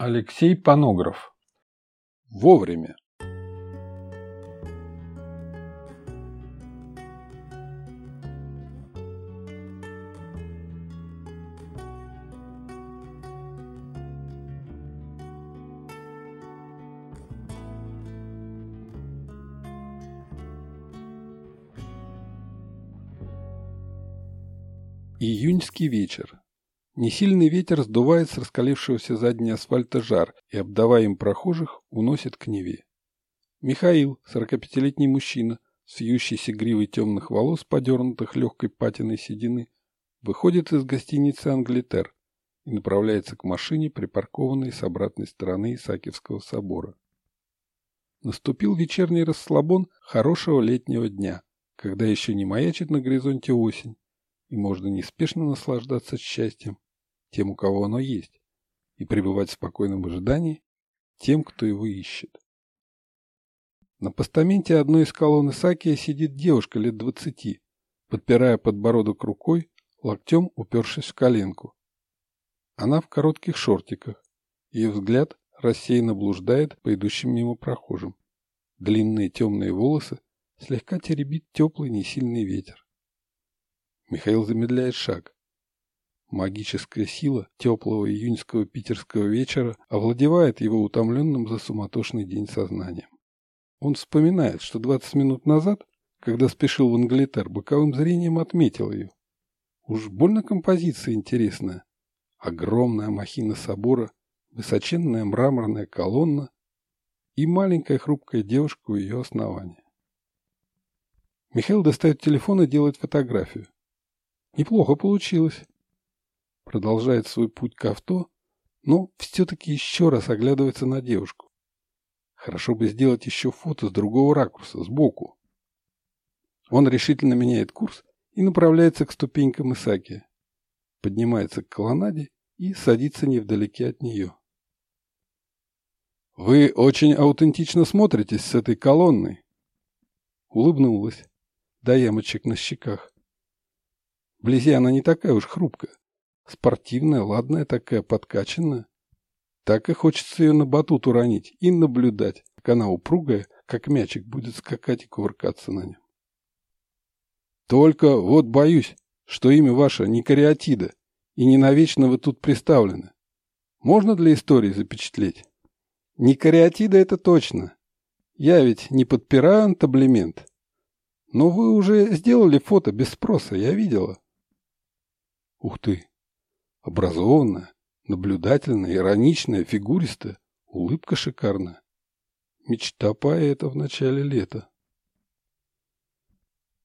Алексей Панограф. Вовремя. Июньский вечер. Несильный ветер сдувает с раскалившегося заднего асфальта жар и, обдавая им прохожих, уносит к Неве. Михаил, 45-летний мужчина, с вьющейся гривой темных волос, подернутых легкой патиной седины, выходит из гостиницы «Англитер» и направляется к машине, припаркованной с обратной стороны Исаакиевского собора. Наступил вечерний расслабон хорошего летнего дня, когда еще не маячит на горизонте осень, и можно неспешно наслаждаться счастьем, тем, у кого оно есть, и пребывать в спокойном ожидании тем, кто его ищет. На постаменте одной из колонн Исакия сидит девушка лет двадцати, подпирая подбородок рукой, локтем упершись в коленку. Она в коротких шортиках, ее взгляд рассеянно блуждает по идущим мимо прохожим. Длинные темные волосы слегка теребит теплый несильный ветер. Михаил замедляет шаг. Магическая сила теплого июньского питерского вечера овладевает его утомленным за суматошный день сознанием. Он вспоминает, что 20 минут назад, когда спешил в Англитер, боковым зрением отметил ее. Уж больно композиция интересная. Огромная махина собора, высоченная мраморная колонна и маленькая хрупкая девушка у ее основания. Михаил достает телефон и делает фотографию. Неплохо получилось продолжает свой путь к авто, но все-таки еще раз оглядывается на девушку. Хорошо бы сделать еще фото с другого ракурса, сбоку. Он решительно меняет курс и направляется к ступенькам Исаки. Поднимается к колоннаде и садится невдалеке от нее. «Вы очень аутентично смотритесь с этой колонной!» Улыбнулась, до ямочек на щеках. Вблизи она не такая уж хрупкая. Спортивная, ладная такая, подкачанная. Так и хочется ее на батут уронить и наблюдать, как она упругая, как мячик будет скакать и кувыркаться на нем. Только вот боюсь, что имя ваше не кариатида, и не навечно вы тут приставлены. Можно для истории запечатлеть? Не кариатида это точно. Я ведь не подпираю антаблемент. Но вы уже сделали фото без спроса, я видела. Ух ты, Образованная, наблюдательная, ироничная, фигуристая, улыбка шикарная. Мечта поэта в начале лета.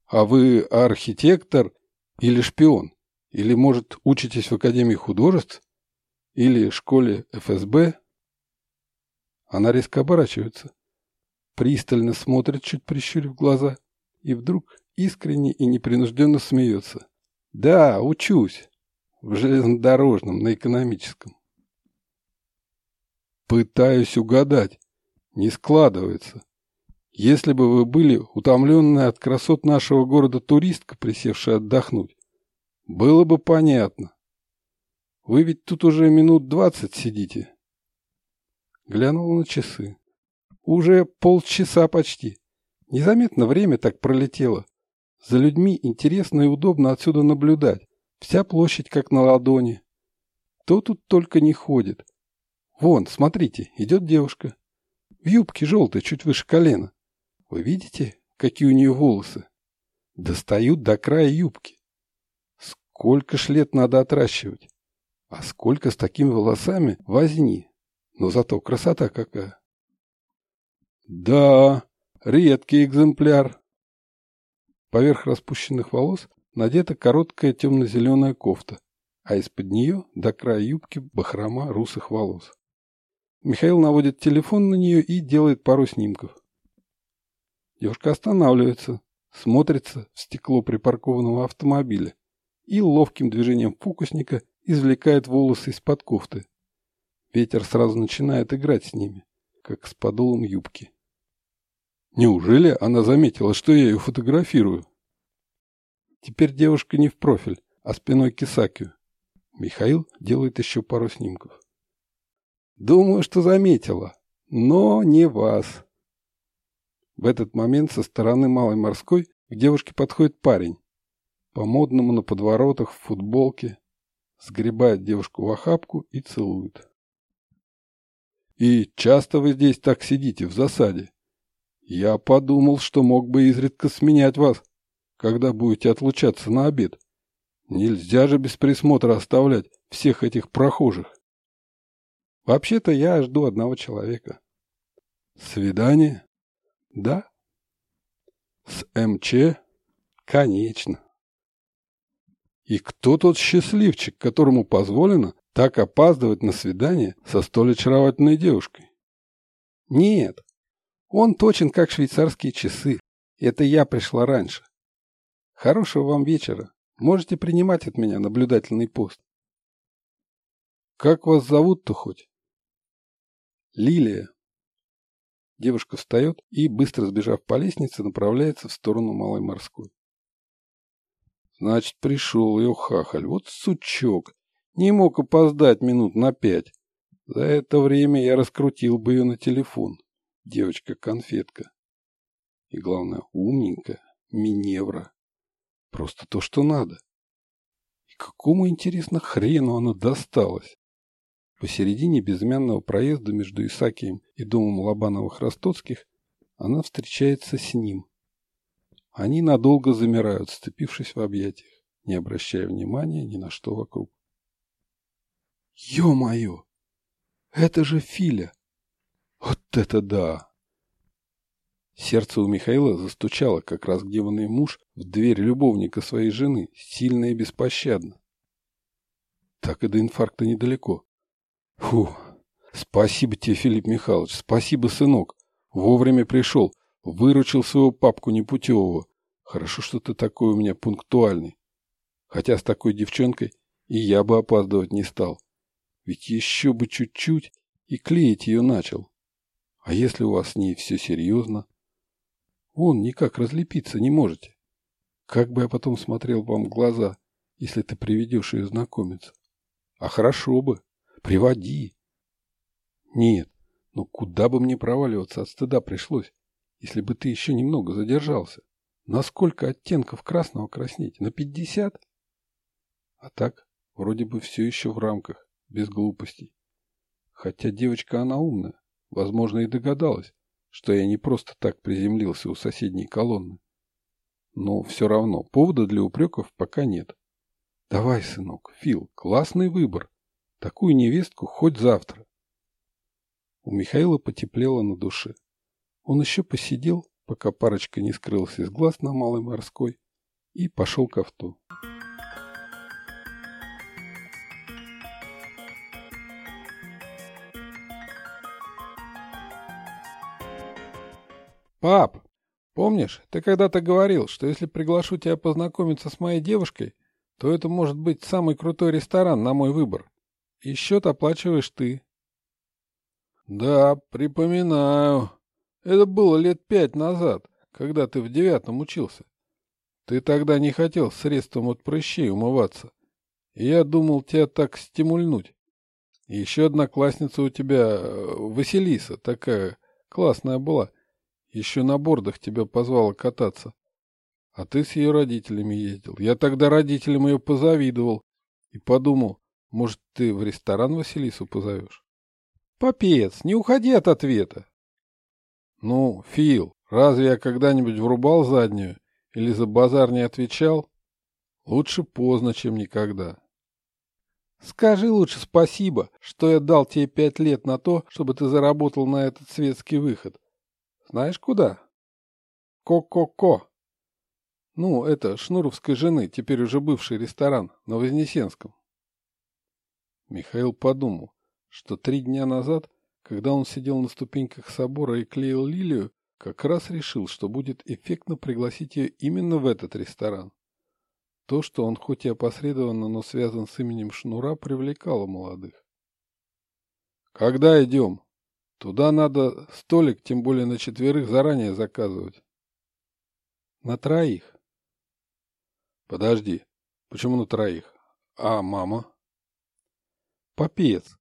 А вы архитектор или шпион? Или, может, учитесь в Академии художеств? Или школе ФСБ? Она резко оборачивается, пристально смотрит, чуть прищурив глаза, и вдруг искренне и непринужденно смеется. «Да, учусь в железнодорожном, на экономическом. Пытаюсь угадать. Не складывается. Если бы вы были утомленная от красот нашего города туристка, присевшая отдохнуть, было бы понятно. Вы ведь тут уже минут двадцать сидите. Глянул на часы. Уже полчаса почти. Незаметно время так пролетело. За людьми интересно и удобно отсюда наблюдать. Вся площадь как на ладони. Кто тут только не ходит. Вон, смотрите, идет девушка. В юбке желтой, чуть выше колена. Вы видите, какие у нее волосы? Достают до края юбки. Сколько ж лет надо отращивать? А сколько с такими волосами возни? Но зато красота какая. Да, редкий экземпляр. Поверх распущенных волос надета короткая темно-зеленая кофта, а из-под нее до края юбки бахрома русых волос. Михаил наводит телефон на нее и делает пару снимков. Девушка останавливается, смотрится в стекло припаркованного автомобиля и ловким движением фокусника извлекает волосы из-под кофты. Ветер сразу начинает играть с ними, как с подолом юбки. Неужели она заметила, что я ее фотографирую? Теперь девушка не в профиль, а спиной к Исакию. Михаил делает еще пару снимков. Думаю, что заметила. Но не вас. В этот момент со стороны Малой Морской к девушке подходит парень. По-модному на подворотах, в футболке. Сгребает девушку в охапку и целует. «И часто вы здесь так сидите, в засаде? Я подумал, что мог бы изредка сменять вас, когда будете отлучаться на обед. Нельзя же без присмотра оставлять всех этих прохожих». «Вообще-то я жду одного человека». «Свидание?» Да. С МЧ? Конечно. И кто тот счастливчик, которому позволено так опаздывать на свидание со столь очаровательной девушкой? Нет, он точен, как швейцарские часы. Это я пришла раньше. Хорошего вам вечера. Можете принимать от меня наблюдательный пост. Как вас зовут-то хоть? Лилия. Девушка встает и, быстро сбежав по лестнице, направляется в сторону Малой Морской. Значит, пришел ее хахаль. Вот сучок. Не мог опоздать минут на пять. За это время я раскрутил бы ее на телефон. Девочка-конфетка. И главное, умненькая, миневра. Просто то, что надо. И какому, интересно, хрену она досталась? Посередине безымянного проезда между Исакием и домом Лобановых-Ростоцких она встречается с ним. Они надолго замирают, сцепившись в объятиях, не обращая внимания ни на что вокруг. «Ё-моё! Это же Филя! Вот это да!» Сердце у Михаила застучало, как разгневанный муж в дверь любовника своей жены, сильно и беспощадно. Так и до инфаркта недалеко. Фу, спасибо тебе, Филипп Михайлович, спасибо, сынок. Вовремя пришел, выручил своего папку непутевого. Хорошо, что ты такой у меня пунктуальный. Хотя с такой девчонкой и я бы опаздывать не стал. Ведь еще бы чуть-чуть и клеить ее начал. А если у вас с ней все серьезно? Вон, никак разлепиться не можете. Как бы я потом смотрел вам в глаза, если ты приведешь ее знакомиться? А хорошо бы. Приводи. Нет, но куда бы мне проваливаться от стыда пришлось, если бы ты еще немного задержался? На сколько оттенков красного краснеть? На пятьдесят? А так, вроде бы все еще в рамках, без глупостей. Хотя девочка она умная, возможно, и догадалась, что я не просто так приземлился у соседней колонны. Но все равно повода для упреков пока нет. Давай, сынок, Фил, классный выбор. Такую невестку хоть завтра. У Михаила потеплело на душе. Он еще посидел, пока парочка не скрылась из глаз на Малой Морской, и пошел к авто. «Пап, помнишь, ты когда-то говорил, что если приглашу тебя познакомиться с моей девушкой, то это может быть самый крутой ресторан на мой выбор?» И счет оплачиваешь ты. Да, припоминаю. Это было лет пять назад, когда ты в девятом учился. Ты тогда не хотел средством от прыщей умываться. И я думал тебя так стимульнуть. Еще одна классница у тебя, э, Василиса, такая классная была. Еще на бордах тебя позвала кататься. А ты с ее родителями ездил. Я тогда родителям ее позавидовал и подумал, может, ты в ресторан Василису позовешь? Попец, не уходи от ответа. Ну, Фил, разве я когда-нибудь врубал заднюю или за базар не отвечал? Лучше поздно, чем никогда. Скажи лучше спасибо, что я дал тебе пять лет на то, чтобы ты заработал на этот светский выход. Знаешь куда? Ко-ко-ко. Ну, это Шнуровской жены, теперь уже бывший ресторан на Вознесенском. Михаил подумал, что три дня назад, когда он сидел на ступеньках собора и клеил лилию, как раз решил, что будет эффектно пригласить ее именно в этот ресторан. То, что он хоть и опосредованно, но связан с именем Шнура, привлекало молодых. «Когда идем? Туда надо столик, тем более на четверых, заранее заказывать». «На троих». «Подожди. Почему на троих? А мама?» Попец.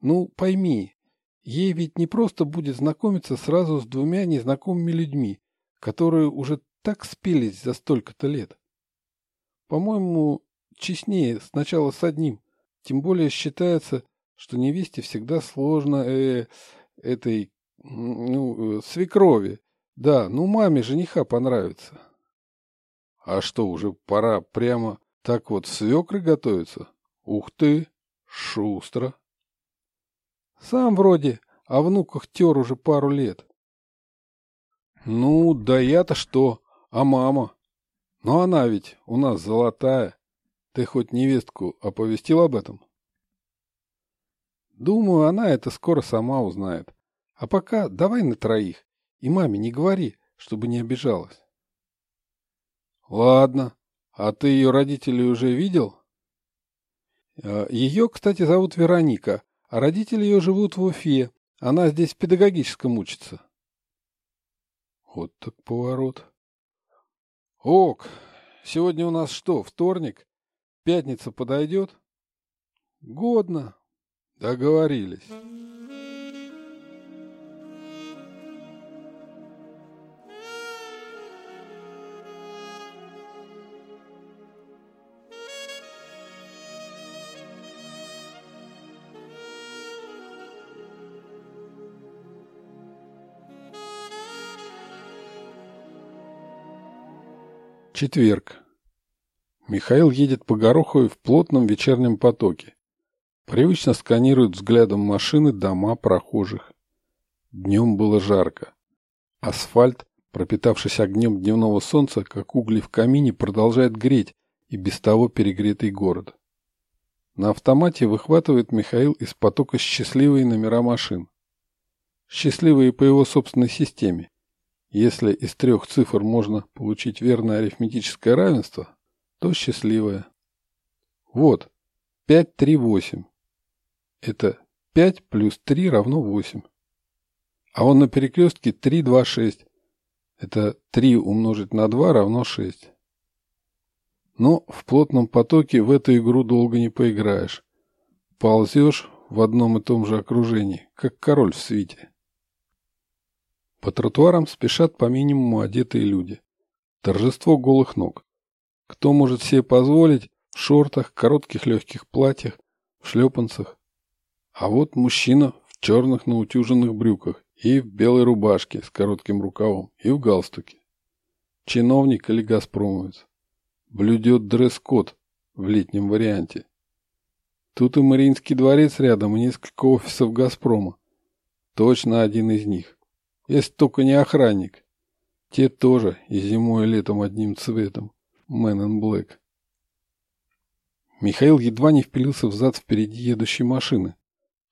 Ну, пойми, ей ведь не просто будет знакомиться сразу с двумя незнакомыми людьми, которые уже так спелись за столько-то лет. По-моему, честнее сначала с одним, тем более считается, что невесте всегда сложно э, этой, ну, э, свекрови. Да, ну маме жениха понравится. А что, уже пора прямо так вот свекры готовиться? Ух ты, шустро. Сам вроде о внуках тер уже пару лет. Ну, да я-то что, а мама? Но она ведь у нас золотая. Ты хоть невестку оповестил об этом? Думаю, она это скоро сама узнает. А пока давай на троих. И маме не говори, чтобы не обижалась. Ладно. А ты ее родителей уже видел? Э, ее, кстати, зовут Вероника, а родители ее живут в Уфе. Она здесь в педагогическом учится. Вот так поворот. Ок, сегодня у нас что, вторник? Пятница подойдет? Годно. Договорились. Четверг. Михаил едет по Гороховой в плотном вечернем потоке. Привычно сканирует взглядом машины, дома, прохожих. Днем было жарко. Асфальт, пропитавшись огнем дневного солнца, как угли в камине, продолжает греть и без того перегретый город. На автомате выхватывает Михаил из потока счастливые номера машин. Счастливые по его собственной системе. Если из трех цифр можно получить верное арифметическое равенство, то счастливое. Вот, 5, 3, 8. Это 5 плюс 3 равно 8. А он на перекрестке 3, 2, 6. Это 3 умножить на 2 равно 6. Но в плотном потоке в эту игру долго не поиграешь. Ползешь в одном и том же окружении, как король в свите. По тротуарам спешат по минимуму одетые люди. Торжество голых ног. Кто может себе позволить в шортах, коротких легких платьях, в шлепанцах? А вот мужчина в черных наутюженных брюках и в белой рубашке с коротким рукавом и в галстуке. Чиновник или газпромовец. Блюдет дресс-код в летнем варианте. Тут и Мариинский дворец рядом, и несколько офисов «Газпрома». Точно один из них. Если только не охранник. Те тоже и зимой, и летом одним цветом. Man in Black. Михаил едва не впилился в зад впереди едущей машины.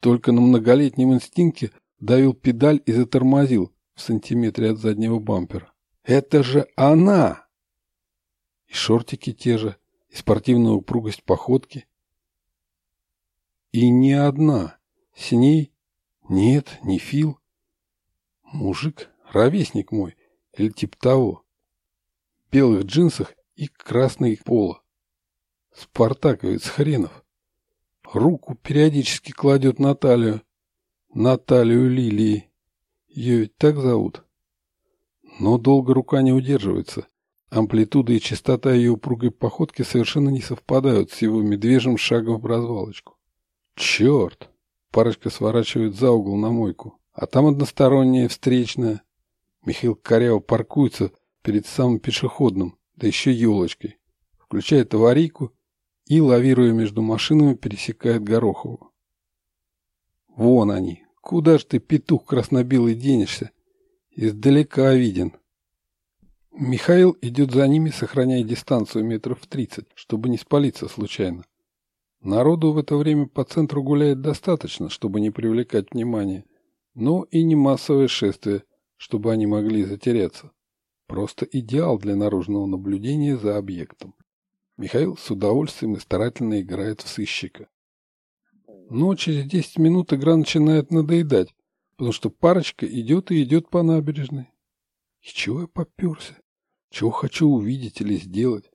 Только на многолетнем инстинкте давил педаль и затормозил в сантиметре от заднего бампера. Это же она! И шортики те же, и спортивная упругость походки. И не одна. С ней нет, не Фил. Мужик, ровесник мой, или тип того. В белых джинсах и красной поло. Спартаковец хренов. Руку периодически кладет на талию. На Лилии. Ее ведь так зовут. Но долго рука не удерживается. Амплитуда и частота ее упругой походки совершенно не совпадают с его медвежьим шагом в развалочку. Черт! Парочка сворачивает за угол на мойку. А там односторонняя встречная. Михаил коряво паркуется перед самым пешеходным, да еще елочкой. Включает аварийку и, лавируя между машинами, пересекает Горохову. Вон они. Куда ж ты, петух краснобелый, денешься? Издалека виден. Михаил идет за ними, сохраняя дистанцию метров тридцать, чтобы не спалиться случайно. Народу в это время по центру гуляет достаточно, чтобы не привлекать внимания. Но и не массовое шествие, чтобы они могли затеряться. Просто идеал для наружного наблюдения за объектом. Михаил с удовольствием и старательно играет в сыщика. Но через 10 минут игра начинает надоедать, потому что парочка идет и идет по набережной. И чего я поперся? Чего хочу увидеть или сделать?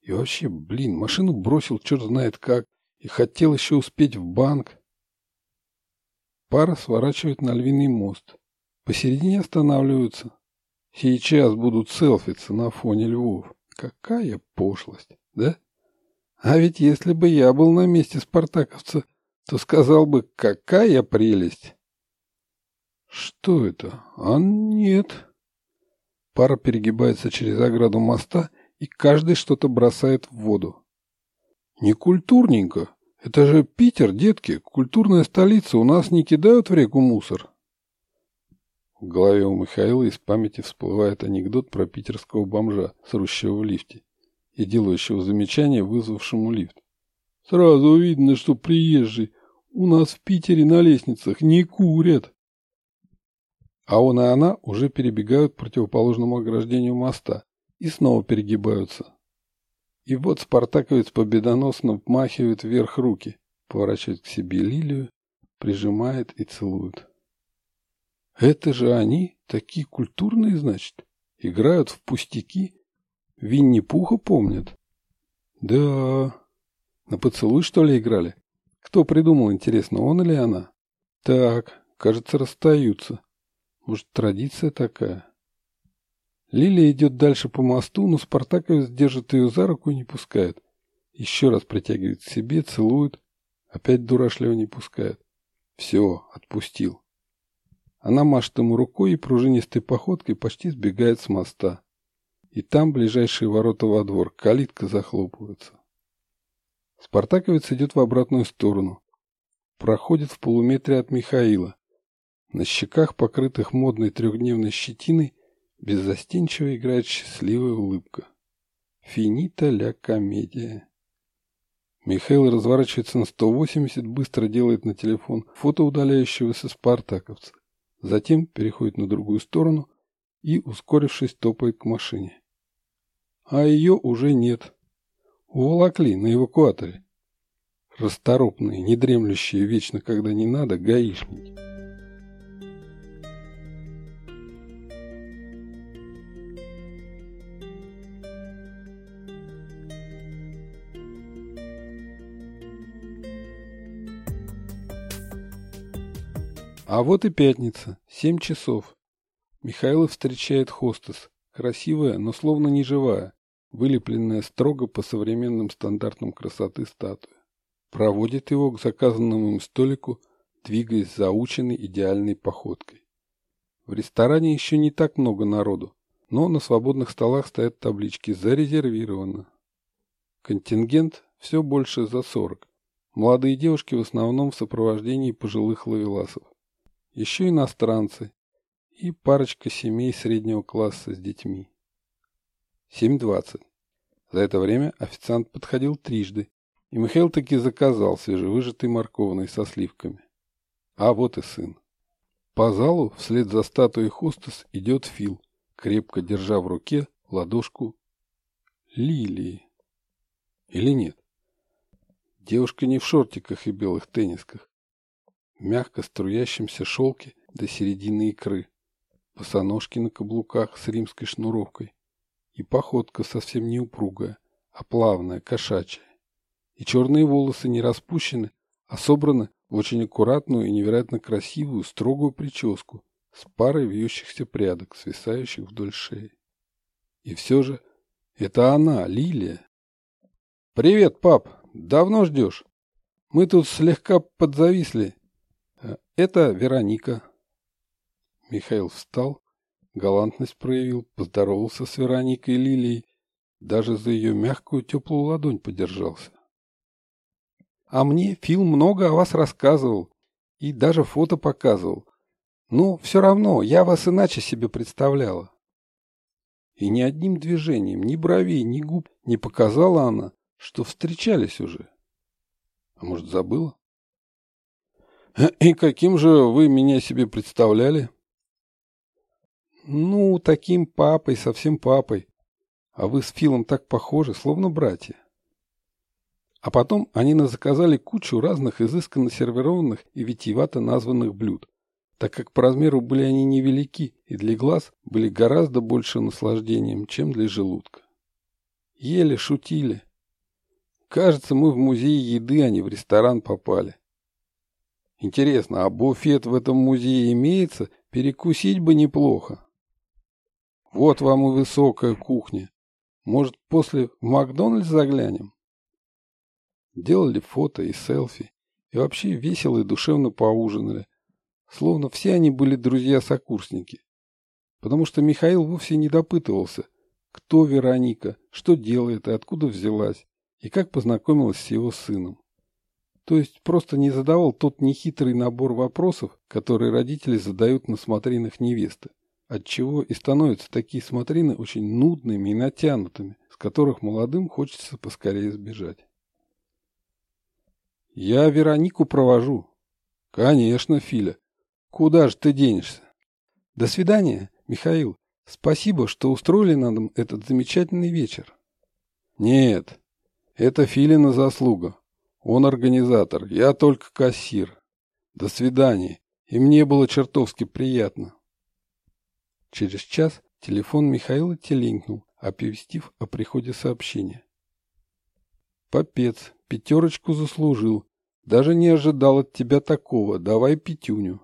И вообще, блин, машину бросил черт знает как, и хотел еще успеть в банк. Пара сворачивает на львиный мост. Посередине останавливаются. Сейчас будут селфиться на фоне львов. Какая пошлость, да? А ведь если бы я был на месте спартаковца, то сказал бы, какая прелесть. Что это? А нет. Пара перегибается через ограду моста, и каждый что-то бросает в воду. Не культурненько. Это же Питер, детки, культурная столица, у нас не кидают в реку мусор. В голове у Михаила из памяти всплывает анекдот про питерского бомжа, срущего в лифте и делающего замечание вызвавшему лифт. Сразу видно, что приезжий. У нас в Питере на лестницах не курят. А он и она уже перебегают к противоположному ограждению моста и снова перегибаются. И вот спартаковец победоносно вмахивает вверх руки, поворачивает к себе лилию, прижимает и целует. Это же они, такие культурные, значит, играют в пустяки, Винни-Пуха помнят. Да, на поцелуй, что ли, играли? Кто придумал, интересно, он или она? Так, кажется, расстаются. Может, традиция такая? Лилия идет дальше по мосту, но Спартаковец держит ее за руку и не пускает. Еще раз притягивает к себе, целует. Опять дурашливо не пускает. Все, отпустил. Она машет ему рукой и пружинистой походкой почти сбегает с моста. И там ближайшие ворота во двор, калитка захлопывается. Спартаковец идет в обратную сторону. Проходит в полуметре от Михаила. На щеках, покрытых модной трехдневной щетиной, беззастенчиво играет счастливая улыбка. Финита ля комедия. Михаил разворачивается на 180, быстро делает на телефон фото удаляющегося спартаковца. Затем переходит на другую сторону и, ускорившись, топает к машине. А ее уже нет. Уволокли на эвакуаторе. Расторопные, недремлющие вечно, когда не надо, гаишники. А вот и пятница, семь часов. Михаила встречает хостес, красивая, но словно не живая, вылепленная строго по современным стандартам красоты статуя. Проводит его к заказанному им столику, двигаясь заученной идеальной походкой. В ресторане еще не так много народу, но на свободных столах стоят таблички «Зарезервировано». Контингент все больше за 40. Молодые девушки в основном в сопровождении пожилых лавеласов еще иностранцы и парочка семей среднего класса с детьми. 7.20. За это время официант подходил трижды, и Михаил таки заказал свежевыжатый морковный со сливками. А вот и сын. По залу вслед за статуей хостес идет Фил, крепко держа в руке ладошку лилии. Или нет? Девушка не в шортиках и белых теннисках мягко струящемся шелке до середины икры, босоножки на каблуках с римской шнуровкой и походка совсем не упругая, а плавная, кошачья. И черные волосы не распущены, а собраны в очень аккуратную и невероятно красивую строгую прическу с парой вьющихся прядок, свисающих вдоль шеи. И все же это она, Лилия. «Привет, пап! Давно ждешь? Мы тут слегка подзависли это Вероника. Михаил встал, галантность проявил, поздоровался с Вероникой Лилией, даже за ее мягкую теплую ладонь подержался. А мне Фил много о вас рассказывал и даже фото показывал. Но все равно я вас иначе себе представляла. И ни одним движением, ни бровей, ни губ не показала она, что встречались уже. А может, забыла? И каким же вы меня себе представляли? Ну, таким папой, совсем папой. А вы с Филом так похожи, словно братья. А потом они заказали кучу разных изысканно сервированных и витиевато названных блюд, так как по размеру были они невелики и для глаз были гораздо больше наслаждением, чем для желудка. Ели, шутили. Кажется, мы в музей еды, а не в ресторан попали. Интересно, а буфет в этом музее имеется? Перекусить бы неплохо. Вот вам и высокая кухня. Может, после в Макдональдс заглянем? Делали фото и селфи. И вообще весело и душевно поужинали. Словно все они были друзья-сокурсники. Потому что Михаил вовсе не допытывался, кто Вероника, что делает и откуда взялась, и как познакомилась с его сыном. То есть просто не задавал тот нехитрый набор вопросов, которые родители задают на смотринах невесты, отчего и становятся такие смотрины очень нудными и натянутыми, с которых молодым хочется поскорее сбежать. «Я Веронику провожу». «Конечно, Филя. Куда же ты денешься?» «До свидания, Михаил. Спасибо, что устроили нам этот замечательный вечер». «Нет, это Филина заслуга. Он организатор, я только кассир. До свидания. И мне было чертовски приятно». Через час телефон Михаила теленькнул, оповестив о приходе сообщения. «Попец, пятерочку заслужил. Даже не ожидал от тебя такого. Давай пятюню».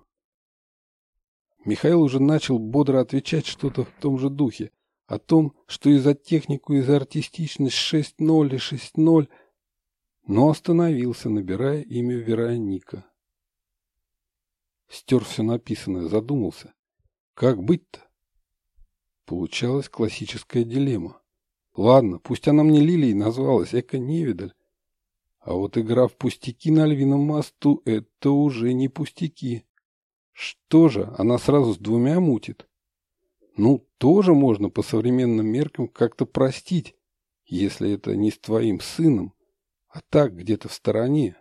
Михаил уже начал бодро отвечать что-то в том же духе, о том, что и за технику, и за артистичность 6-0 и 6-0, но остановился, набирая имя Вероника. Стер все написанное, задумался. Как быть-то? Получалась классическая дилемма. Ладно, пусть она мне Лилией назвалась, эко-невидаль. А вот игра в пустяки на львином мосту — это уже не пустяки. Что же, она сразу с двумя мутит? Ну, тоже можно по современным меркам как-то простить, если это не с твоим сыном, а так где-то в стороне.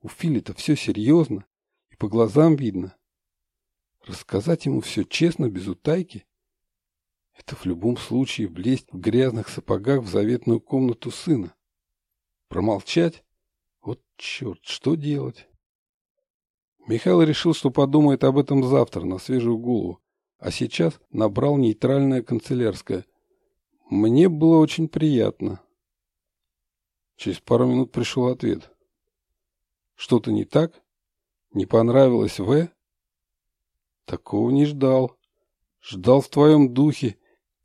У Фили-то все серьезно, и по глазам видно. Рассказать ему все честно, без утайки? Это в любом случае влезть в грязных сапогах в заветную комнату сына. Промолчать? Вот черт, что делать? Михаил решил, что подумает об этом завтра, на свежую голову, а сейчас набрал нейтральное канцелярское. Мне было очень приятно. Через пару минут пришел ответ. Что-то не так? Не понравилось В? Такого не ждал. Ждал в твоем духе,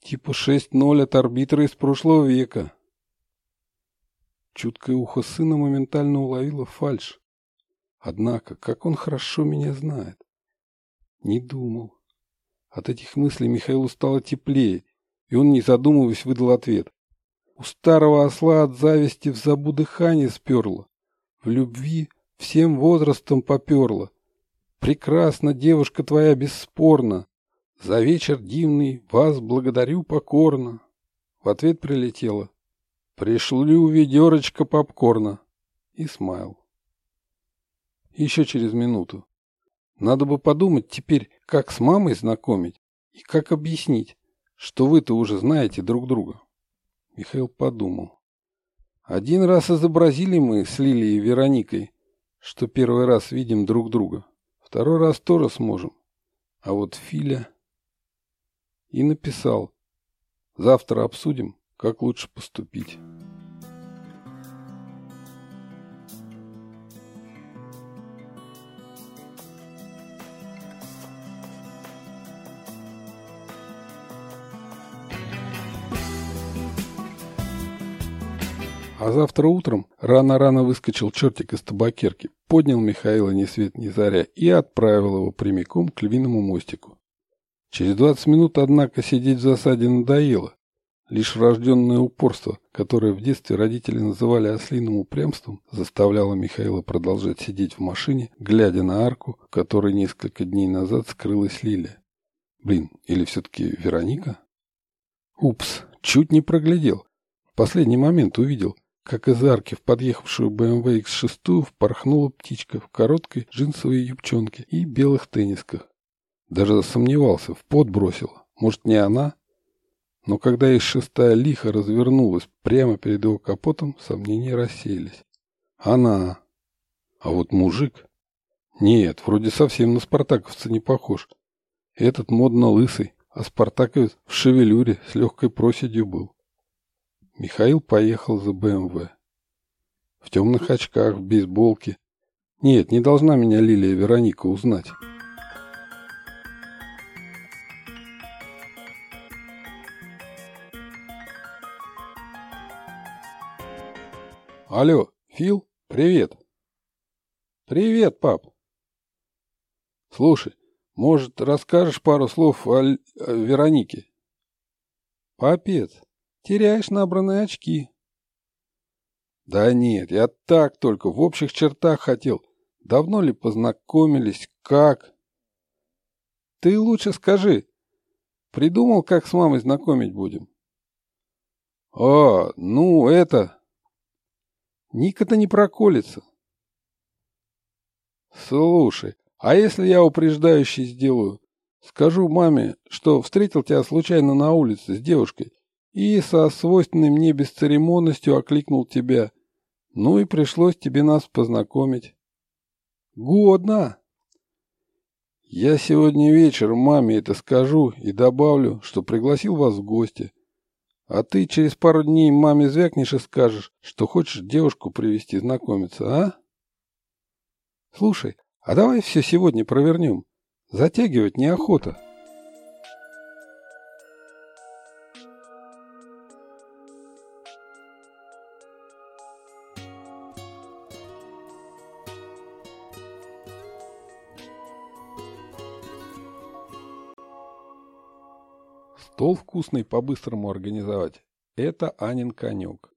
типа 6-0 от арбитра из прошлого века. Чуткое ухо сына моментально уловило фальшь. Однако, как он хорошо меня знает. Не думал. От этих мыслей Михаилу стало теплее, и он, не задумываясь, выдал ответ. У старого осла от зависти в забу дыхание сперло. В любви всем возрастом поперло. Прекрасна девушка твоя бесспорно. За вечер дивный вас благодарю покорно. В ответ прилетело. Пришлю ведерочка попкорна. И смайл еще через минуту. Надо бы подумать теперь, как с мамой знакомить и как объяснить, что вы-то уже знаете друг друга. Михаил подумал. Один раз изобразили мы с Лилией и Вероникой, что первый раз видим друг друга. Второй раз тоже сможем. А вот Филя... И написал. Завтра обсудим, как лучше поступить. А завтра утром рано-рано выскочил чертик из табакерки, поднял Михаила ни свет ни заря и отправил его прямиком к львиному мостику. Через двадцать минут, однако, сидеть в засаде надоело. Лишь врожденное упорство, которое в детстве родители называли ослиным упрямством, заставляло Михаила продолжать сидеть в машине, глядя на арку, в которой несколько дней назад скрылась Лилия. Блин, или все-таки Вероника? Упс, чуть не проглядел. В последний момент увидел, как из арки в подъехавшую BMW X6 впорхнула птичка в короткой джинсовой юбчонке и белых теннисках. Даже сомневался, в пот бросила. Может, не она? Но когда из шестая лихо развернулась прямо перед его капотом, сомнения рассеялись. Она. А вот мужик... Нет, вроде совсем на спартаковца не похож. Этот модно лысый, а спартаковец в шевелюре с легкой проседью был. Михаил поехал за БМВ. В темных очках, в бейсболке. Нет, не должна меня Лилия Вероника узнать. Алло, Фил, привет. Привет, пап. Слушай, может, расскажешь пару слов о, о Веронике? Папец, теряешь набранные очки. Да нет, я так только в общих чертах хотел. Давно ли познакомились? Как? Ты лучше скажи. Придумал, как с мамой знакомить будем? А, ну, это... Ника-то не проколется. Слушай, а если я упреждающий сделаю? Скажу маме, что встретил тебя случайно на улице с девушкой и со свойственной мне бесцеремонностью окликнул тебя. Ну и пришлось тебе нас познакомить. Годно. Я сегодня вечером маме это скажу и добавлю, что пригласил вас в гости. А ты через пару дней маме звякнешь и скажешь, что хочешь девушку привести знакомиться, а? Слушай, а давай все сегодня провернем. Затягивать неохота. Стол вкусный по-быстрому организовать. Это Анин конек.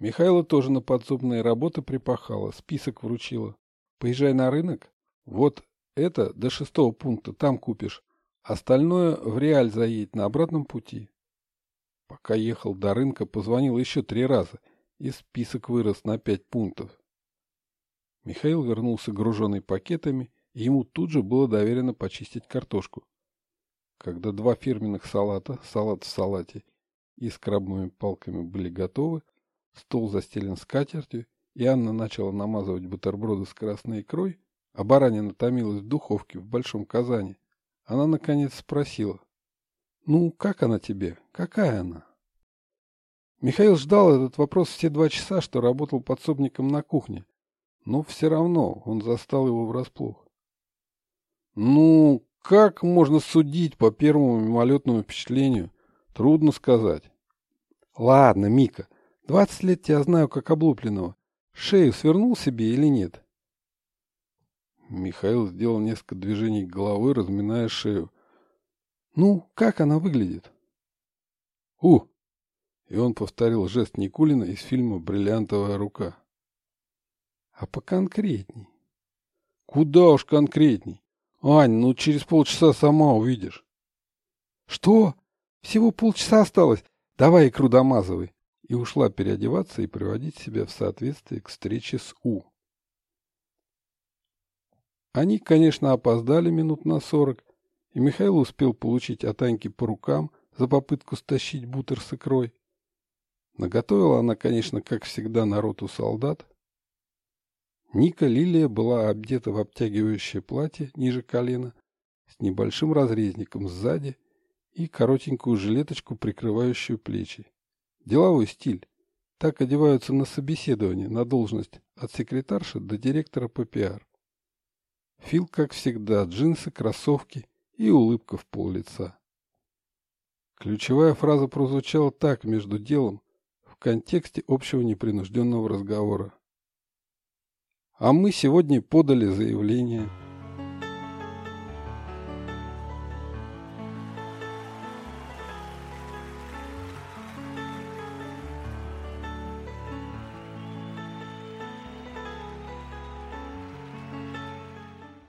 Михайло тоже на подсобные работы припахала, список вручила. Поезжай на рынок, вот это до шестого пункта, там купишь. Остальное в Реаль заедь на обратном пути. Пока ехал до рынка, позвонил еще три раза, и список вырос на пять пунктов. Михаил вернулся груженный пакетами, и ему тут же было доверено почистить картошку. Когда два фирменных салата, салат в салате и с крабовыми палками были готовы, стол застелен скатертью, и Анна начала намазывать бутерброды с красной икрой, а баранина томилась в духовке в большом казане, она наконец спросила. «Ну, как она тебе? Какая она?» Михаил ждал этот вопрос все два часа, что работал подсобником на кухне, но все равно он застал его врасплох. «Ну, как можно судить по первому мимолетному впечатлению? Трудно сказать». «Ладно, Мика, двадцать лет тебя знаю как облупленного. Шею свернул себе или нет? Михаил сделал несколько движений головы, разминая шею. Ну, как она выглядит? У! И он повторил жест Никулина из фильма «Бриллиантовая рука». А поконкретней? Куда уж конкретней? Ань, ну через полчаса сама увидишь. Что? Всего полчаса осталось. Давай икру домазывай и ушла переодеваться и приводить себя в соответствие к встрече с У. Они, конечно, опоздали минут на сорок, и Михаил успел получить от Аньки по рукам за попытку стащить бутер с икрой. Наготовила она, конечно, как всегда, народу солдат. Ника Лилия была одета в обтягивающее платье ниже колена с небольшим разрезником сзади и коротенькую жилеточку, прикрывающую плечи. Деловой стиль. Так одеваются на собеседование на должность от секретарши до директора по пиар. Фил, как всегда, джинсы, кроссовки и улыбка в пол лица. Ключевая фраза прозвучала так между делом в контексте общего непринужденного разговора. А мы сегодня подали заявление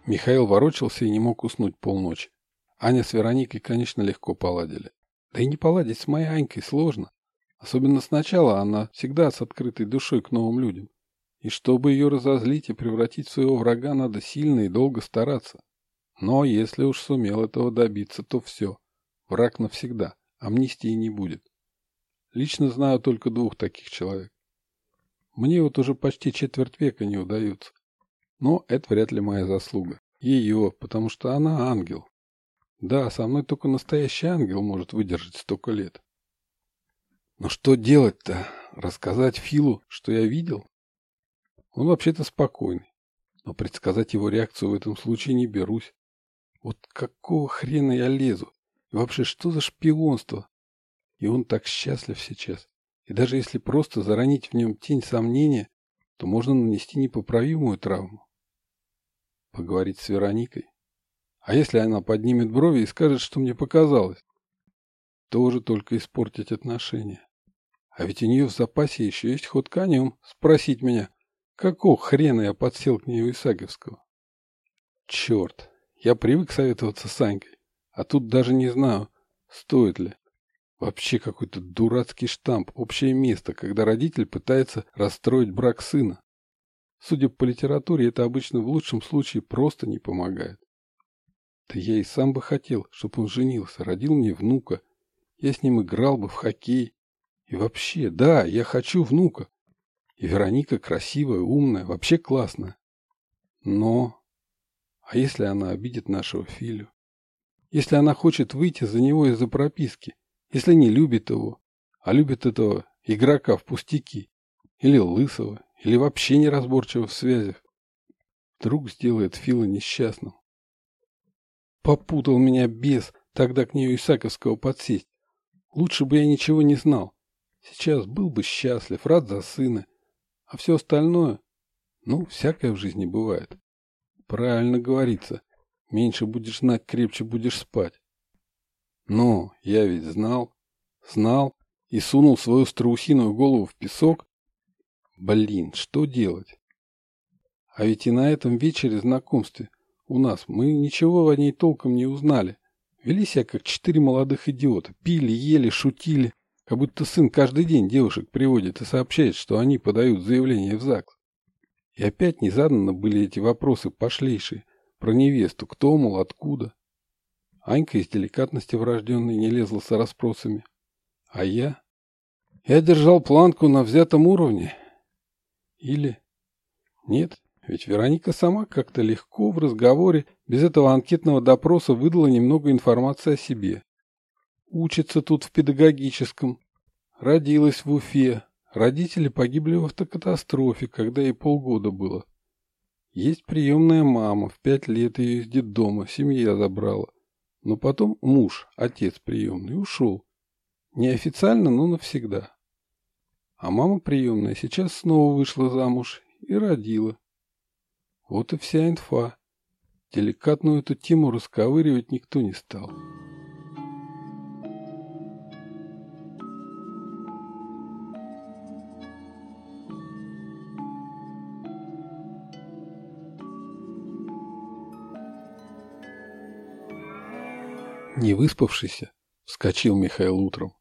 Михаил ворочался и не мог уснуть полночи. Аня с Вероникой, конечно, легко поладили. Да и не поладить с моей Анькой сложно. Особенно сначала она всегда с открытой душой к новым людям. И чтобы ее разозлить и превратить в своего врага, надо сильно и долго стараться. Но если уж сумел этого добиться, то все. Враг навсегда. Амнистии не будет. Лично знаю только двух таких человек. Мне вот уже почти четверть века не удается. Но это вряд ли моя заслуга. Ее, потому что она ангел. Да, со мной только настоящий ангел может выдержать столько лет. Но что делать-то? Рассказать Филу, что я видел? Он вообще-то спокойный. Но предсказать его реакцию в этом случае не берусь. Вот какого хрена я лезу? И вообще, что за шпионство? И он так счастлив сейчас. И даже если просто заронить в нем тень сомнения, то можно нанести непоправимую травму. Поговорить с Вероникой. А если она поднимет брови и скажет, что мне показалось? Тоже только испортить отношения. А ведь у нее в запасе еще есть ход конем спросить меня, какого хрена я подсел к ней у Исаковского. Черт, я привык советоваться с Анькой, а тут даже не знаю, стоит ли. Вообще какой-то дурацкий штамп, общее место, когда родитель пытается расстроить брак сына. Судя по литературе, это обычно в лучшем случае просто не помогает. Да я и сам бы хотел, чтобы он женился, родил мне внука. Я с ним играл бы в хоккей. И вообще, да, я хочу внука. И Вероника красивая, умная, вообще классная. Но... А если она обидит нашего Филю? Если она хочет выйти за него из-за прописки? Если не любит его, а любит этого игрока в пустяки? Или лысого? Или вообще неразборчиво в связях? Вдруг сделает Фила несчастным? Попутал меня бес, тогда к нее Исаковского подсесть. Лучше бы я ничего не знал. Сейчас был бы счастлив, рад за сына. А все остальное? Ну, всякое в жизни бывает. Правильно говорится. Меньше будешь знать, крепче будешь спать. Но я ведь знал, знал и сунул свою страусиную голову в песок. Блин, что делать? А ведь и на этом вечере знакомстве у нас. Мы ничего о ней толком не узнали. Вели себя как четыре молодых идиота. Пили, ели, шутили. Как будто сын каждый день девушек приводит и сообщает, что они подают заявление в ЗАГС. И опять незаданно были эти вопросы пошлейшие. Про невесту. Кто, мол, откуда. Анька из деликатности врожденной не лезла с расспросами. А я? Я держал планку на взятом уровне. Или... Нет, ведь Вероника сама как-то легко в разговоре, без этого анкетного допроса, выдала немного информации о себе. Учится тут в педагогическом. Родилась в Уфе. Родители погибли в автокатастрофе, когда ей полгода было. Есть приемная мама, в пять лет ее из детдома, семья забрала. Но потом муж, отец приемный, ушел. Неофициально, но навсегда. А мама приемная сейчас снова вышла замуж и родила. Вот и вся инфа. Деликатную эту тему расковыривать никто не стал. Не выспавшийся, вскочил Михаил утром.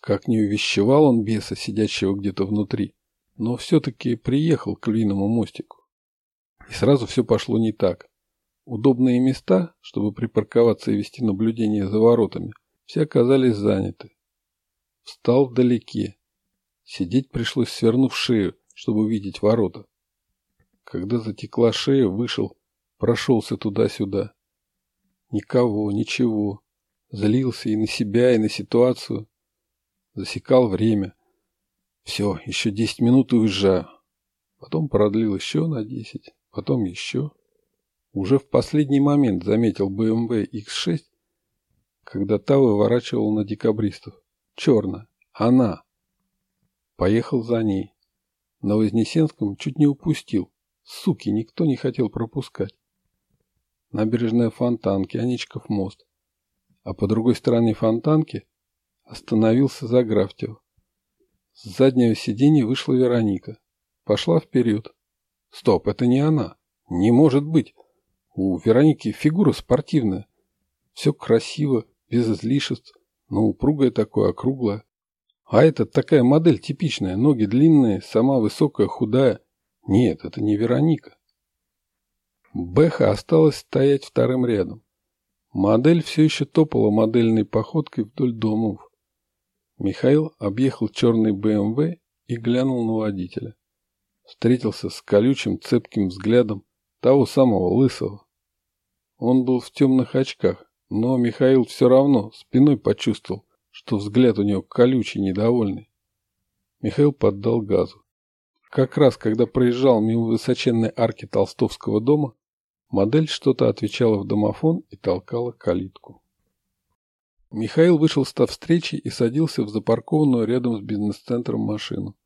Как не увещевал он беса, сидящего где-то внутри, но все-таки приехал к Львиному мостику. И сразу все пошло не так. Удобные места, чтобы припарковаться и вести наблюдение за воротами, все оказались заняты. Встал вдалеке. Сидеть пришлось, свернув шею, чтобы увидеть ворота. Когда затекла шея, вышел, прошелся туда-сюда. Никого, ничего. Злился и на себя, и на ситуацию. Засекал время. Все, еще десять минут и уезжаю. Потом продлил еще на десять потом еще. Уже в последний момент заметил BMW X6, когда та выворачивала на декабристов. Черная. Она. Поехал за ней. На Вознесенском чуть не упустил. Суки, никто не хотел пропускать. Набережная Фонтанки, Аничков мост. А по другой стороне Фонтанки остановился Заграфтев. С заднего сиденья вышла Вероника. Пошла вперед. Стоп, это не она. Не может быть. У Вероники фигура спортивная. Все красиво, без излишеств, но упругая такое, округлая. А это такая модель типичная, ноги длинные, сама высокая, худая. Нет, это не Вероника. Беха осталась стоять вторым рядом. Модель все еще топала модельной походкой вдоль домов. Михаил объехал черный БМВ и глянул на водителя встретился с колючим цепким взглядом того самого лысого. Он был в темных очках, но Михаил все равно спиной почувствовал, что взгляд у него колючий, недовольный. Михаил поддал газу. Как раз, когда проезжал мимо высоченной арки Толстовского дома, модель что-то отвечала в домофон и толкала калитку. Михаил вышел с встречи и садился в запаркованную рядом с бизнес-центром машину.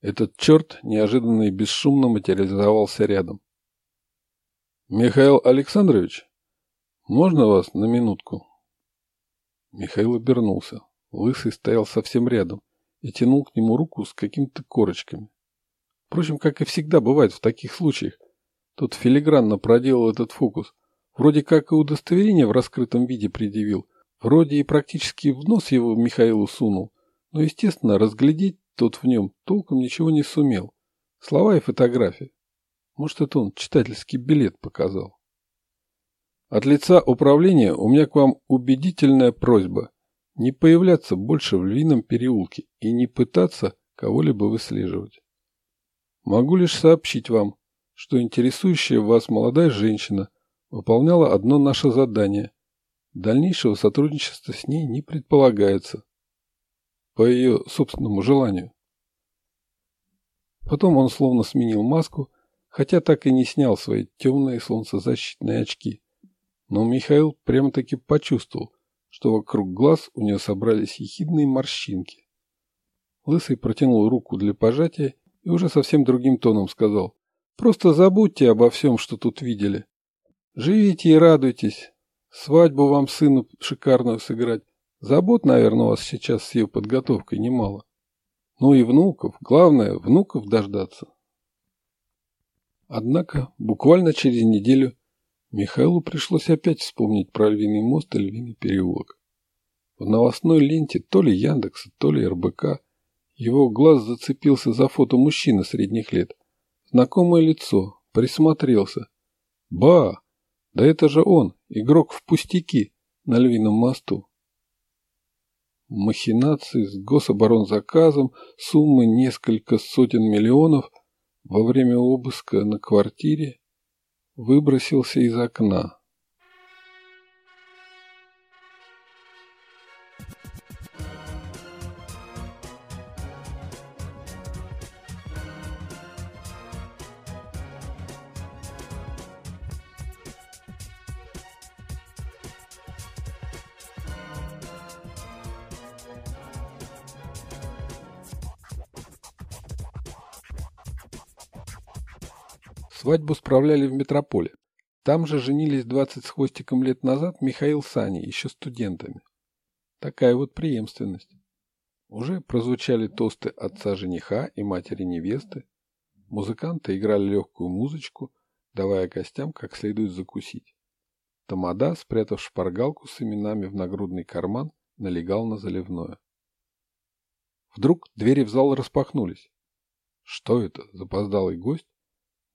Этот черт неожиданно и бесшумно материализовался рядом. «Михаил Александрович, можно вас на минутку?» Михаил обернулся. Лысый стоял совсем рядом и тянул к нему руку с какими-то корочками. Впрочем, как и всегда бывает в таких случаях, тот филигранно проделал этот фокус. Вроде как и удостоверение в раскрытом виде предъявил, вроде и практически в нос его Михаилу сунул, но, естественно, разглядеть тот в нем толком ничего не сумел. Слова и фотографии. Может, это он читательский билет показал. От лица управления у меня к вам убедительная просьба не появляться больше в Львином переулке и не пытаться кого-либо выслеживать. Могу лишь сообщить вам, что интересующая вас молодая женщина выполняла одно наше задание. Дальнейшего сотрудничества с ней не предполагается. По ее собственному желанию. Потом он словно сменил маску, хотя так и не снял свои темные солнцезащитные очки. Но Михаил прямо-таки почувствовал, что вокруг глаз у нее собрались ехидные морщинки. Лысый протянул руку для пожатия и уже совсем другим тоном сказал. Просто забудьте обо всем, что тут видели. Живите и радуйтесь. Свадьбу вам сыну шикарную сыграть. Забот, наверное, у вас сейчас с ее подготовкой немало. Ну и внуков. Главное, внуков дождаться. Однако, буквально через неделю Михаилу пришлось опять вспомнить про Львиный мост и Львиный переулок. В новостной ленте то ли Яндекса, то ли РБК его глаз зацепился за фото мужчины средних лет. Знакомое лицо. Присмотрелся. Ба! Да это же он, игрок в пустяки на Львином мосту. Махинации с гособоронзаказом, суммы несколько сотен миллионов во время обыска на квартире выбросился из окна. Свадьбу справляли в метрополе. Там же женились двадцать с хвостиком лет назад Михаил с Аней, еще студентами. Такая вот преемственность. Уже прозвучали тосты отца жениха и матери невесты. Музыканты играли легкую музычку, давая гостям как следует закусить. Тамада, спрятав шпаргалку с именами в нагрудный карман, налегал на заливное. Вдруг двери в зал распахнулись. Что это? Запоздалый гость?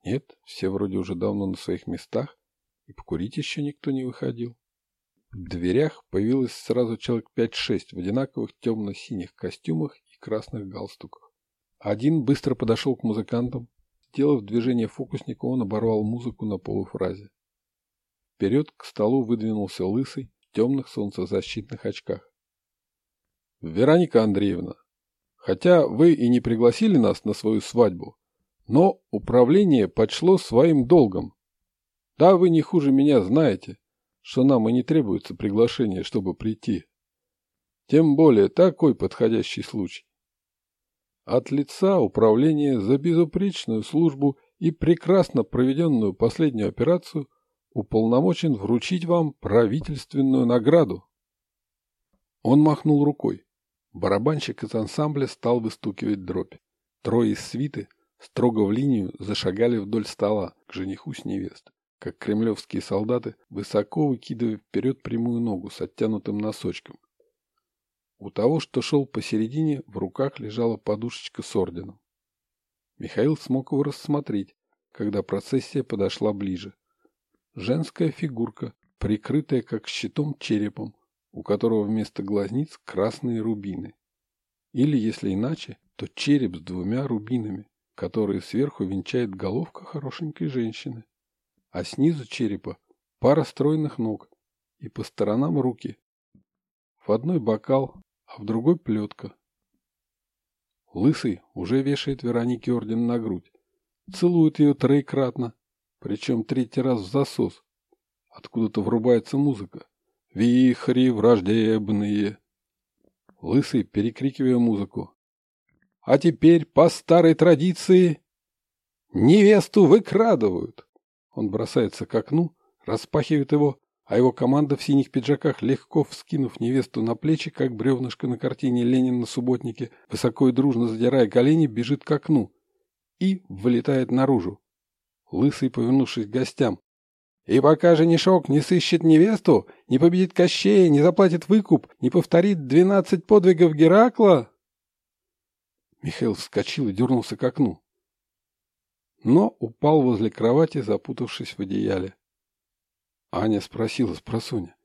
Нет, все вроде уже давно на своих местах, и покурить еще никто не выходил. В дверях появилось сразу человек 5-6 в одинаковых темно-синих костюмах и красных галстуках. Один быстро подошел к музыкантам. Сделав движение фокусника, он оборвал музыку на полуфразе. Вперед к столу выдвинулся лысый в темных солнцезащитных очках. «Вероника Андреевна, хотя вы и не пригласили нас на свою свадьбу, но управление почло своим долгом. Да, вы не хуже меня знаете, что нам и не требуется приглашение, чтобы прийти. Тем более такой подходящий случай. От лица управления за безупречную службу и прекрасно проведенную последнюю операцию уполномочен вручить вам правительственную награду. Он махнул рукой. Барабанщик из ансамбля стал выстукивать дробь. Трое из свиты – строго в линию зашагали вдоль стола к жениху с невестой, как кремлевские солдаты, высоко выкидывая вперед прямую ногу с оттянутым носочком. У того, что шел посередине, в руках лежала подушечка с орденом. Михаил смог его рассмотреть, когда процессия подошла ближе. Женская фигурка, прикрытая как щитом черепом, у которого вместо глазниц красные рубины. Или, если иначе, то череп с двумя рубинами, которые сверху венчает головка хорошенькой женщины, а снизу черепа пара стройных ног и по сторонам руки. В одной бокал, а в другой плетка. Лысый уже вешает Веронике орден на грудь. Целует ее троекратно, причем третий раз в засос. Откуда-то врубается музыка. «Вихри враждебные». Лысый, перекрикивая музыку. «А теперь по старой традиции невесту выкрадывают». Он бросается к окну, распахивает его, а его команда в синих пиджаках, легко вскинув невесту на плечи, как бревнышко на картине «Ленин на субботнике», высоко и дружно задирая колени, бежит к окну и вылетает наружу. Лысый, повернувшись к гостям. «И пока женишок не сыщет невесту, не победит Кощея, не заплатит выкуп, не повторит двенадцать подвигов Геракла...» Михаил вскочил и дернулся к окну. Но упал возле кровати, запутавшись в одеяле. Аня спросила с просоня.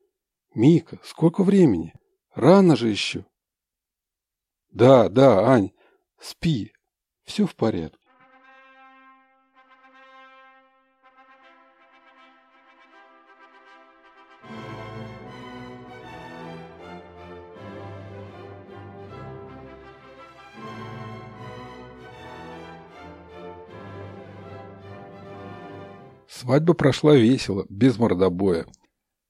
«Мика, сколько времени? Рано же еще!» «Да, да, Ань, спи, все в порядке». Свадьба прошла весело, без мордобоя.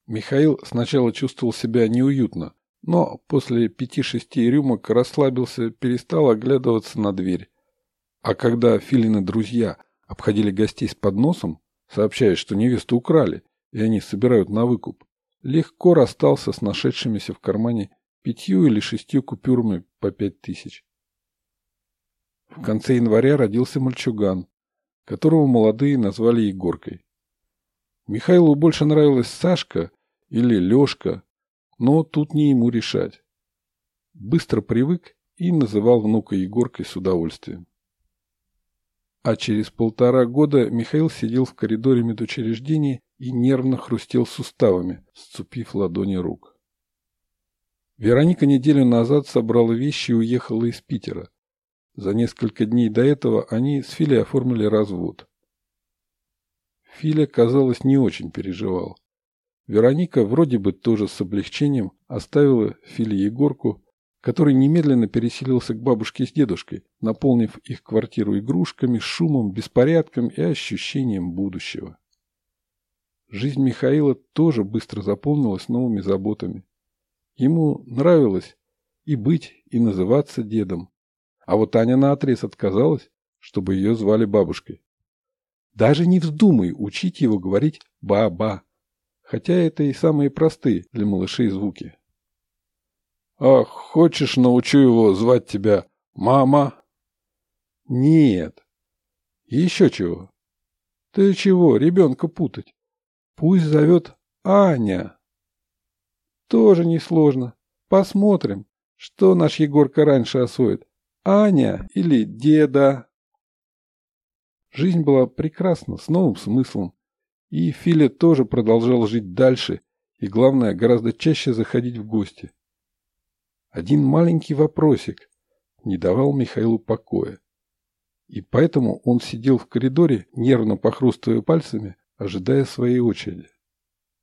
Михаил сначала чувствовал себя неуютно, но после пяти-шести рюмок расслабился, перестал оглядываться на дверь. А когда Филины друзья обходили гостей с подносом, сообщая, что невесту украли, и они собирают на выкуп, легко расстался с нашедшимися в кармане пятью или шестью купюрами по пять тысяч. В конце января родился мальчуган, которого молодые назвали Егоркой. Михаилу больше нравилась Сашка или Лешка, но тут не ему решать. Быстро привык и называл внука Егоркой с удовольствием. А через полтора года Михаил сидел в коридоре медучреждения и нервно хрустел суставами, сцепив ладони рук. Вероника неделю назад собрала вещи и уехала из Питера. За несколько дней до этого они с Филей оформили развод. Филя, казалось, не очень переживал. Вероника вроде бы тоже с облегчением оставила Филе Егорку, который немедленно переселился к бабушке с дедушкой, наполнив их квартиру игрушками, шумом, беспорядком и ощущением будущего. Жизнь Михаила тоже быстро заполнилась новыми заботами. Ему нравилось и быть, и называться дедом. А вот Аня наотрез отказалась, чтобы ее звали бабушкой. Даже не вздумай учить его говорить «ба-ба», хотя это и самые простые для малышей звуки. «Ах, хочешь, научу его звать тебя мама?» «Нет. Еще чего?» «Ты чего, ребенка путать? Пусть зовет Аня». «Тоже несложно. Посмотрим, что наш Егорка раньше освоит. Аня или деда. Жизнь была прекрасна, с новым смыслом. И Филя тоже продолжал жить дальше, и, главное, гораздо чаще заходить в гости. Один маленький вопросик не давал Михаилу покоя. И поэтому он сидел в коридоре, нервно похрустывая пальцами, ожидая своей очереди,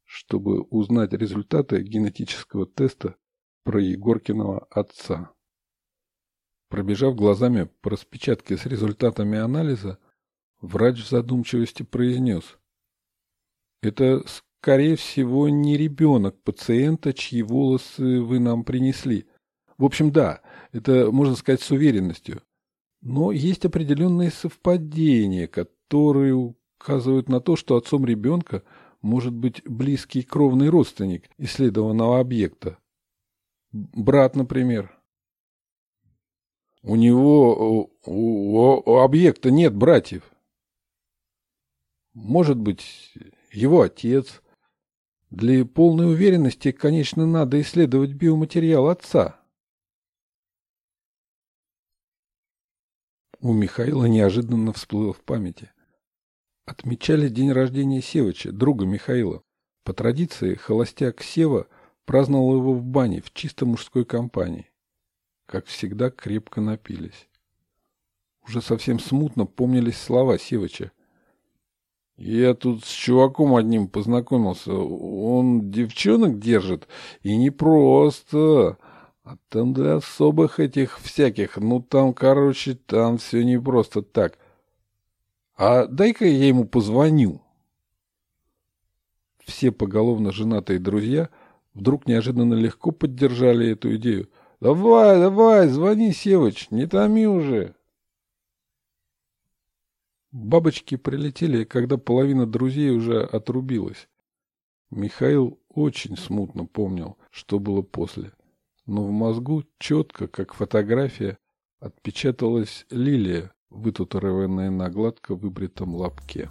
чтобы узнать результаты генетического теста про Егоркиного отца. Пробежав глазами по распечатке с результатами анализа, врач в задумчивости произнес. Это, скорее всего, не ребенок пациента, чьи волосы вы нам принесли. В общем, да, это можно сказать с уверенностью. Но есть определенные совпадения, которые указывают на то, что отцом ребенка может быть близкий кровный родственник исследованного объекта. Брат, например. У него, у, у объекта нет братьев. Может быть, его отец. Для полной уверенности, конечно, надо исследовать биоматериал отца. У Михаила неожиданно всплыло в памяти. Отмечали день рождения Севыча, друга Михаила. По традиции, холостяк Сева праздновал его в бане в чисто мужской компании как всегда, крепко напились. Уже совсем смутно помнились слова Севыча. Я тут с чуваком одним познакомился. Он девчонок держит, и не просто. А там для особых этих всяких, ну там, короче, там все не просто так. А дай-ка я ему позвоню. Все поголовно женатые друзья вдруг неожиданно легко поддержали эту идею. «Давай, давай, звони, Севыч, не томи уже!» Бабочки прилетели, когда половина друзей уже отрубилась. Михаил очень смутно помнил, что было после. Но в мозгу четко, как фотография, отпечаталась лилия, вытатуированная на гладко выбритом лобке.